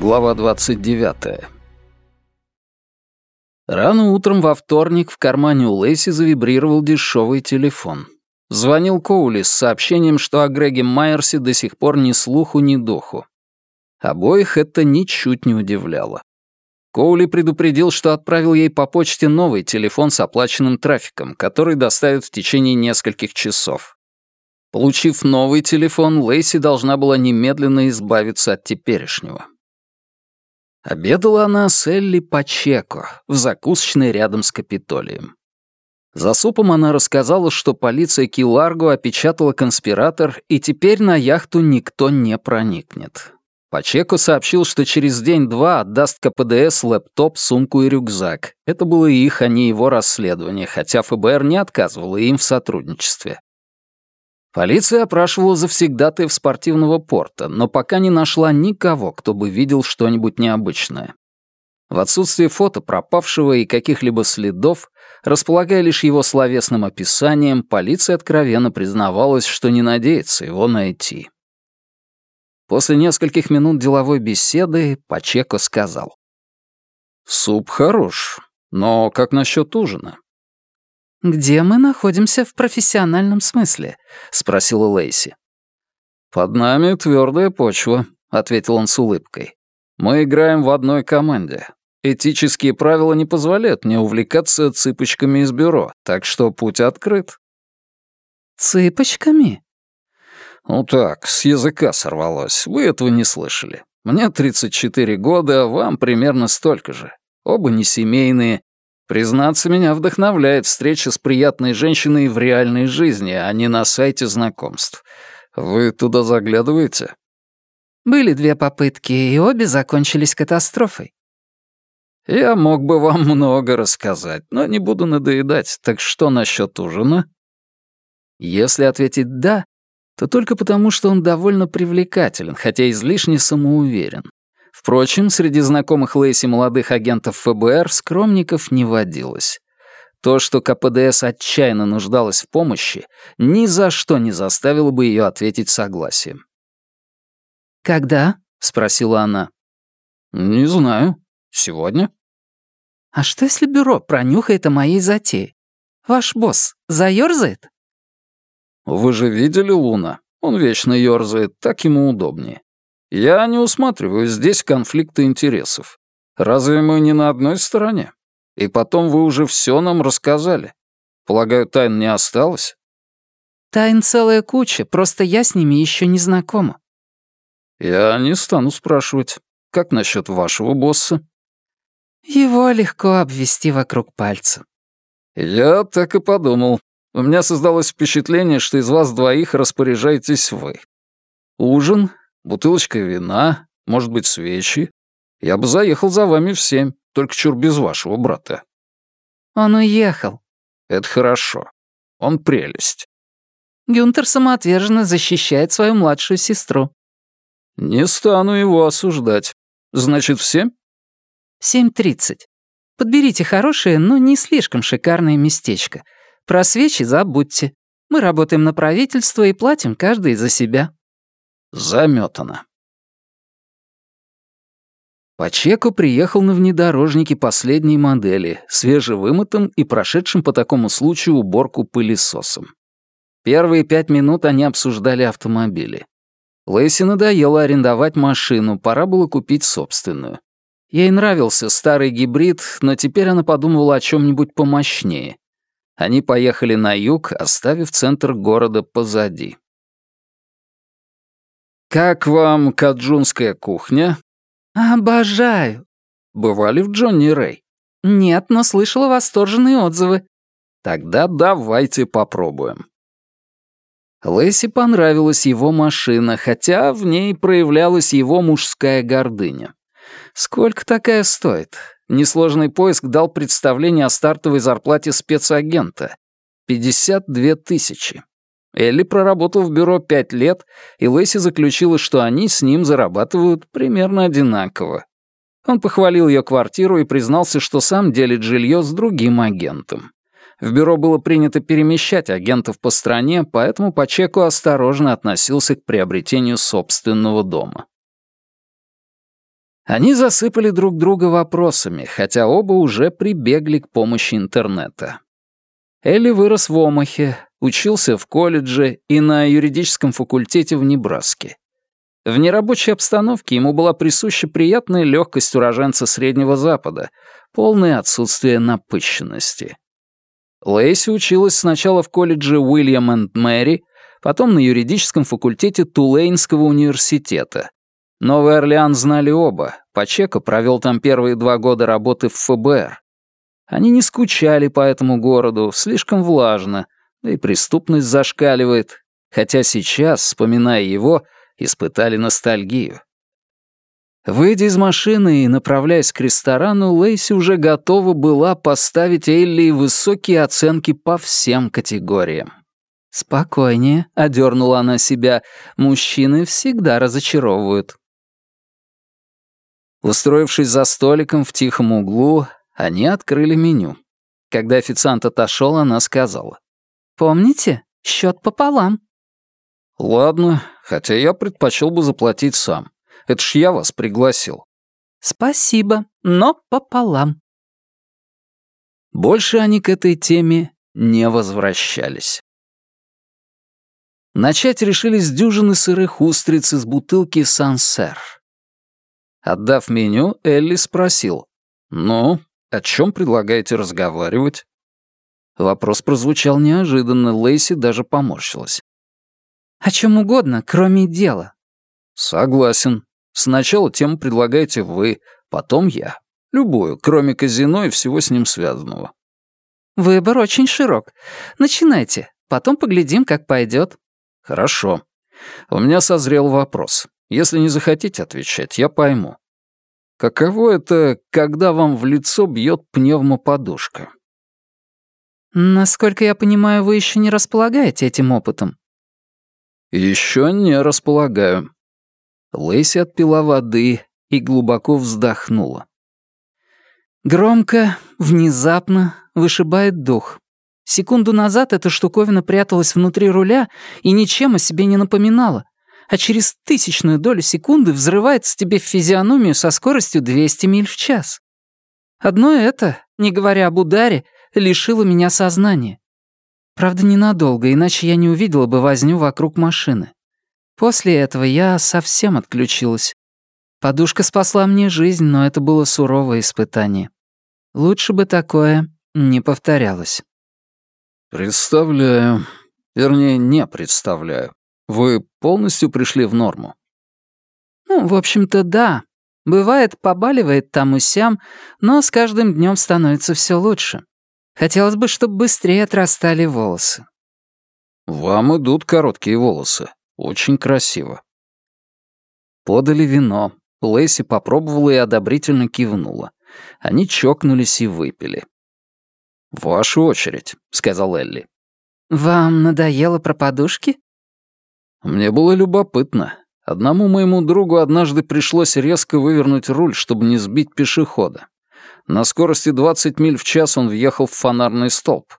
Глава 29. Рано утром во вторник в кармане у Лейси завибрировал дешевый телефон. Звонил Коули с сообщением, что о Греге Майерсе до сих пор ни слуху, ни духу. Обоих это ничуть не удивляло. Коули предупредил, что отправил ей по почте новый телефон с оплаченным трафиком, который доставят в течение нескольких часов. Получив новый телефон, Лейси должна была немедленно избавиться от теперешнего. Обедала она с Элли Пачеко в закусочной рядом с Капитолием. За супом она рассказала, что полиция Киларго опечатала конспиратор, и теперь на яхту никто не проникнет. Пачеко сообщил, что через день-два отдаст КПДС лэптоп, сумку и рюкзак. Это было их, а не его расследование, хотя ФБР не отказывало им в сотрудничестве. Полиция опрашивала завсегдатаев спортивного порта, но пока не нашла никого, кто бы видел что-нибудь необычное. В отсутствие фото пропавшего и каких-либо следов, располагая лишь его словесным описанием, полиция откровенно признавалась, что не надеется его найти. После нескольких минут деловой беседы Пачеко сказал. «Суп хорош, но как насчет ужина? «Где мы находимся в профессиональном смысле?» — спросила Лейси. «Под нами твердая почва», — ответил он с улыбкой. «Мы играем в одной команде. Этические правила не позволяют мне увлекаться цыпочками из бюро, так что путь открыт». «Цыпочками?» «Ну так, с языка сорвалось. Вы этого не слышали. Мне 34 года, а вам примерно столько же. Оба не семейные, Признаться, меня вдохновляет встреча с приятной женщиной в реальной жизни, а не на сайте знакомств. Вы туда заглядываете? Были две попытки, и обе закончились катастрофой. Я мог бы вам много рассказать, но не буду надоедать. Так что насчет ужина? Если ответить «да», то только потому, что он довольно привлекателен, хотя излишне самоуверен. Впрочем, среди знакомых Лейси молодых агентов ФБР скромников не водилось. То, что КПДС отчаянно нуждалась в помощи, ни за что не заставило бы ее ответить согласием. «Когда?» — спросила она. «Не знаю. Сегодня?» «А что, если бюро пронюхает о моей затее? Ваш босс заёрзает?» «Вы же видели Луна? Он вечно ёрзает, так ему удобнее. Я не усматриваю здесь конфликта интересов. Разве мы не на одной стороне? И потом вы уже все нам рассказали. Полагаю, тайн не осталось? Тайн целая куча, просто я с ними еще не знакома. Я не стану спрашивать. Как насчет вашего босса? Его легко обвести вокруг пальца. Я так и подумал. У меня создалось впечатление, что из вас двоих распоряжаетесь вы. Ужин, Бутылочка вина, может быть, свечи. Я бы заехал за вами в семь, только чур без вашего брата». «Он уехал». «Это хорошо. Он прелесть». Гюнтер самоотверженно защищает свою младшую сестру. «Не стану его осуждать. Значит, в семь?» «Семь тридцать. Подберите хорошее, но не слишком шикарное местечко. Про свечи забудьте. Мы работаем на правительство и платим каждый за себя». Заметано. Пачеко приехал на внедорожнике последней модели, свежевымытым и прошедшим по такому случаю уборку пылесосом. Первые пять минут они обсуждали автомобили. Лэйси надоело арендовать машину, пора было купить собственную. Ей нравился старый гибрид, но теперь она подумывала о чем-нибудь помощнее. Они поехали на юг, оставив центр города позади. «Как вам каджунская кухня?» «Обожаю». «Бывали в Джонни Рэй?» «Нет, но слышала восторженные отзывы». «Тогда давайте попробуем». Лэйси понравилась его машина, хотя в ней проявлялась его мужская гордыня. Сколько такая стоит? Несложный поиск дал представление о стартовой зарплате спецагента. 52 тысячи. Элли проработал в бюро пять лет, и Лэйси заключила, что они с ним зарабатывают примерно одинаково. Он похвалил ее квартиру и признался, что сам делит жилье с другим агентом. В бюро было принято перемещать агентов по стране, поэтому Пачеко осторожно относился к приобретению собственного дома. Они засыпали друг друга вопросами, хотя оба уже прибегли к помощи интернета. Элли вырос в Омахе, учился в колледже и на юридическом факультете в Небраске. В нерабочей обстановке ему была присуща приятная легкость уроженца Среднего Запада, полное отсутствие напыщенности. Лейси училась сначала в колледже Уильям энд Мэри, потом на юридическом факультете Тулейнского университета. Новый Орлеан знали оба, Пачека провел там первые два года работы в ФБР. Они не скучали по этому городу, слишком влажно, и преступность зашкаливает, хотя сейчас, вспоминая его, испытали ностальгию. Выйдя из машины и направляясь к ресторану, Лейси уже готова была поставить Элли высокие оценки по всем категориям. «Спокойнее», — одернула она себя, — «мужчины всегда разочаровывают». Устроившись за столиком в тихом углу, они открыли меню. Когда официант отошел, она сказала. «Помните, счет пополам». «Ладно, хотя я предпочел бы заплатить сам. Это ж я вас пригласил». «Спасибо, но пополам». Больше они к этой теме не возвращались. Начать решили с дюжины сырых устриц из бутылки «Сансер». Отдав меню, Элли спросил. «Ну, о чем предлагаете разговаривать?» Вопрос прозвучал неожиданно, Лейси даже поморщилась. «О чем угодно, кроме дела». «Согласен. Сначала тему предлагаете вы, потом я. Любую, кроме казино и всего с ним связанного». «Выбор очень широк. Начинайте, потом поглядим, как пойдет». «Хорошо. У меня созрел вопрос. Если не захотите отвечать, я пойму. Каково это, когда вам в лицо бьет пневмоподушка?» «Насколько я понимаю, вы еще не располагаете этим опытом». «Еще не располагаю». Лэйси отпила воды и глубоко вздохнула. Громко, внезапно вышибает дух. Секунду назад эта штуковина пряталась внутри руля и ничем о себе не напоминала, а через тысячную долю секунды взрывается тебе в физиономию со скоростью 200 миль в час. Одно это, не говоря об ударе, лишило меня сознания. Правда, ненадолго, иначе я не увидела бы возню вокруг машины. После этого я совсем отключилась. Подушка спасла мне жизнь, но это было суровое испытание. Лучше бы такое не повторялось. «Представляю. Вернее, не представляю. Вы полностью пришли в норму?» «Ну, в общем-то, да. Бывает, побаливает там и сям, но с каждым днем становится все лучше. Хотелось бы, чтобы быстрее отрастали волосы». «Вам идут короткие волосы. Очень красиво». Подали вино. Лэйси попробовала и одобрительно кивнула. Они чокнулись и выпили. «Ваша очередь», — сказал Элли. «Вам надоело про подушки?» Мне было любопытно. Одному моему другу однажды пришлось резко вывернуть руль, чтобы не сбить пешехода. На скорости 20 миль в час он въехал в фонарный столб.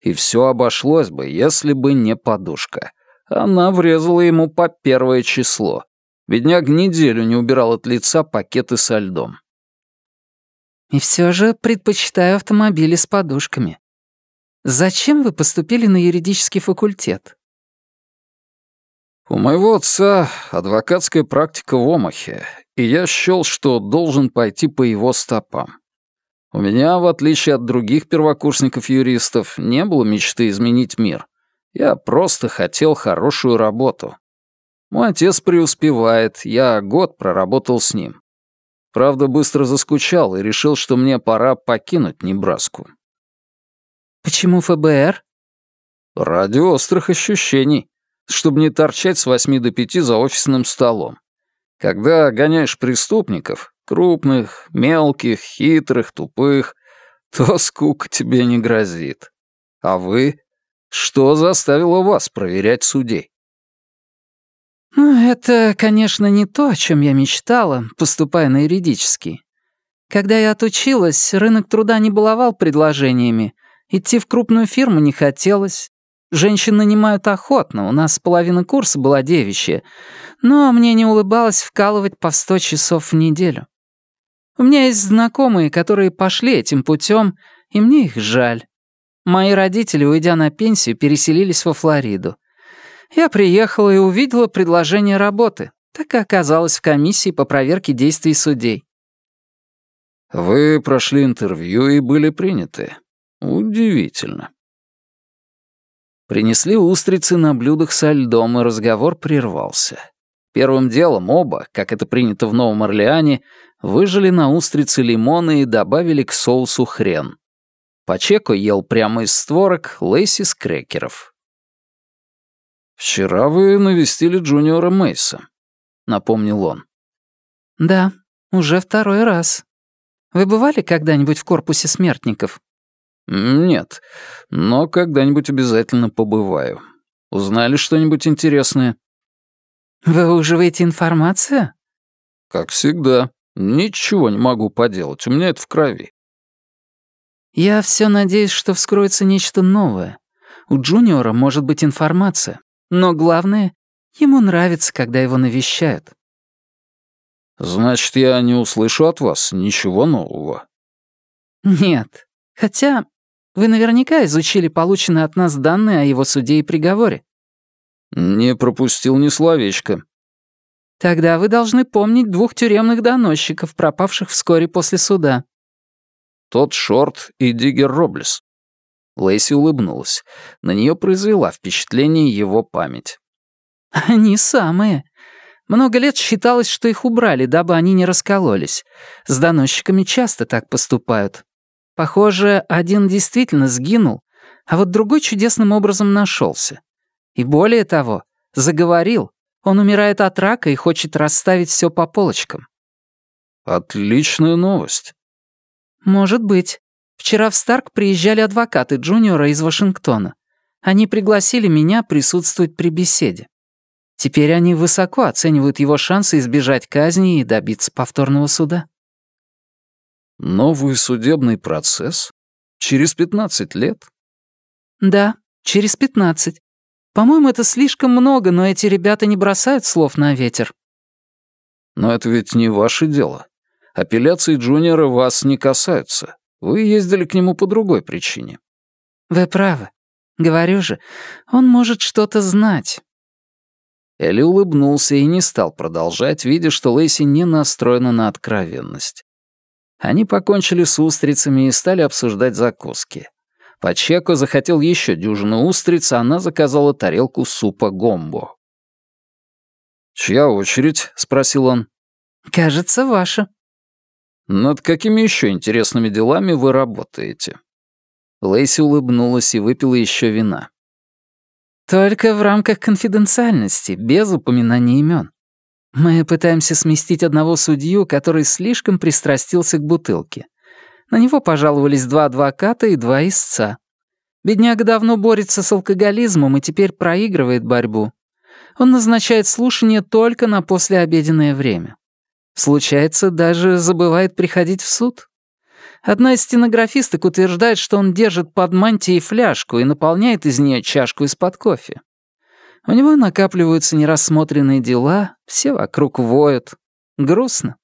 И все обошлось бы, если бы не подушка. Она врезала ему по первое число. Бедняк неделю не убирал от лица пакеты со льдом. И все же предпочитаю автомобили с подушками. Зачем вы поступили на юридический факультет? У моего отца адвокатская практика в Омахе, и я счел, что должен пойти по его стопам. У меня, в отличие от других первокурсников-юристов, не было мечты изменить мир. Я просто хотел хорошую работу. Мой отец преуспевает, я год проработал с ним. Правда, быстро заскучал и решил, что мне пора покинуть Небраску. «Почему ФБР?» «Ради острых ощущений чтобы не торчать с восьми до пяти за офисным столом. Когда гоняешь преступников, крупных, мелких, хитрых, тупых, то скука тебе не грозит. А вы? Что заставило вас проверять судей? Ну, это, конечно, не то, о чем я мечтала, поступая на юридический. Когда я отучилась, рынок труда не баловал предложениями. Идти в крупную фирму не хотелось. Женщин нанимают охотно, у нас половина курса была девичья, но мне не улыбалось вкалывать по сто часов в неделю. У меня есть знакомые, которые пошли этим путем, и мне их жаль. Мои родители, уйдя на пенсию, переселились во Флориду. Я приехала и увидела предложение работы, так и оказалась в комиссии по проверке действий судей. Вы прошли интервью и были приняты. Удивительно. Принесли устрицы на блюдах со льдом, и разговор прервался. Первым делом оба, как это принято в Новом Орлеане, выжали на устрицы лимоны и добавили к соусу хрен. Пачеко ел прямо из створок, Лейси с крекеров. «Вчера вы навестили Джуниора Мейса», — напомнил он. «Да, уже второй раз. Вы бывали когда-нибудь в корпусе смертников?» «Нет, но когда-нибудь обязательно побываю. Узнали что-нибудь интересное?» «Вы выуживаете информацию?» «Как всегда. Ничего не могу поделать, у меня это в крови». «Я все надеюсь, что вскроется нечто новое. У Джуниора может быть информация, но главное, ему нравится, когда его навещают». «Значит, я не услышу от вас ничего нового?» «Нет. Хотя вы наверняка изучили полученные от нас данные о его суде и приговоре». «Не пропустил ни словечка». «Тогда вы должны помнить двух тюремных доносчиков, пропавших вскоре после суда». «Тот Шорт и Диггер Роблес». Лэйси улыбнулась. На нее произвела впечатление его память. «Они самые. Много лет считалось, что их убрали, дабы они не раскололись. С доносчиками часто так поступают. Похоже, один действительно сгинул, а вот другой чудесным образом нашелся. И более того, заговорил. Он умирает от рака и хочет расставить все по полочкам. Отличная новость. Может быть. Вчера в Старк приезжали адвокаты Джуниора из Вашингтона. Они пригласили меня присутствовать при беседе. Теперь они высоко оценивают его шансы избежать казни и добиться повторного суда. Новый судебный процесс? Через 15 лет? Да, через 15. По-моему, это слишком много, но эти ребята не бросают слов на ветер. Но это ведь не ваше дело. Апелляции Джуниора вас не касаются. Вы ездили к нему по другой причине. Вы правы. Говорю же, он может что-то знать. Элли улыбнулся и не стал продолжать, видя, что Лэйси не настроена на откровенность. Они покончили с устрицами и стали обсуждать закуски. Пачеко захотел еще дюжину устриц, а она заказала тарелку супа гомбо. «Чья очередь?» — спросил он. «Кажется, ваша». «Над какими еще интересными делами вы работаете?» Лейси улыбнулась и выпила еще вина. «Только в рамках конфиденциальности, без упоминания имен. Мы пытаемся сместить одного судью, который слишком пристрастился к бутылке. На него пожаловались два адвоката и два истца. Бедняга давно борется с алкоголизмом и теперь проигрывает борьбу. Он назначает слушание только на послеобеденное время. Случается, даже забывает приходить в суд. Одна из стенографисток утверждает, что он держит под мантией фляжку и наполняет из нее чашку из-под кофе. У него накапливаются нерассмотренные дела, все вокруг воют. Грустно.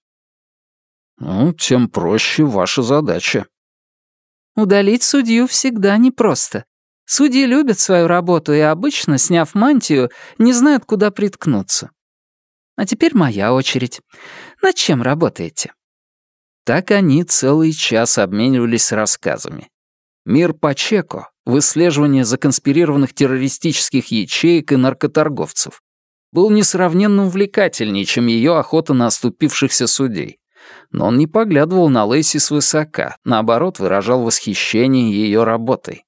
Ну, тем проще ваша задача. Удалить судью всегда непросто. Судьи любят свою работу и обычно, сняв мантию, не знают, куда приткнуться. А теперь моя очередь. Над чем работаете? Так они целый час обменивались рассказами. Мир Пачеко, выслеживание законспирированных террористических ячеек и наркоторговцев, был несравненно увлекательнее, чем ее охота на оступившихся судей. Но он не поглядывал на Лейси свысока, наоборот, выражал восхищение ее работой.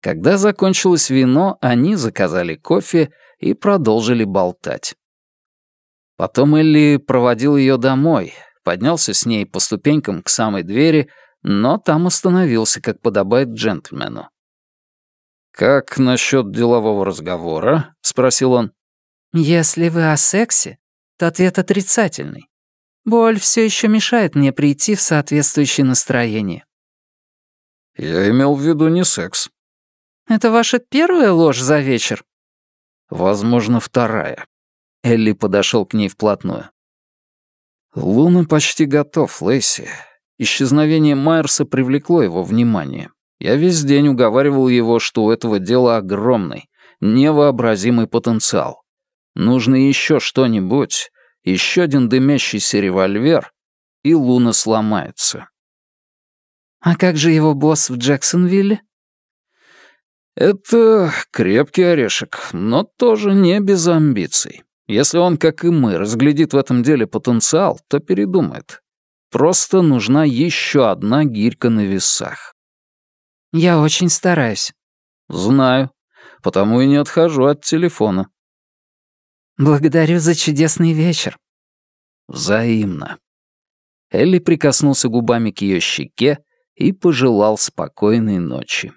Когда закончилось вино, они заказали кофе и продолжили болтать. Потом Элли проводил ее домой, поднялся с ней по ступенькам к самой двери, но там остановился, как подобает джентльмену. «Как насчет делового разговора?» — спросил он. «Если вы о сексе, то ответ отрицательный. Боль все еще мешает мне прийти в соответствующее настроение». «Я имел в виду не секс». «Это ваша первая ложь за вечер?» «Возможно, вторая». Элли подошел к ней вплотную. Луна почти готов, Лэйси. Исчезновение Майерса привлекло его внимание. Я весь день уговаривал его, что у этого дела огромный, невообразимый потенциал. Нужно еще что-нибудь, еще один дымящийся револьвер, и Луна сломается. «А как же его босс в Джексонвилле?» «Это крепкий орешек, но тоже не без амбиций. Если он, как и мы, разглядит в этом деле потенциал, то передумает. Просто нужна еще одна гирька на весах». «Я очень стараюсь». «Знаю, потому и не отхожу от телефона». «Благодарю за чудесный вечер». «Взаимно». Элли прикоснулся губами к ее щеке и пожелал спокойной ночи.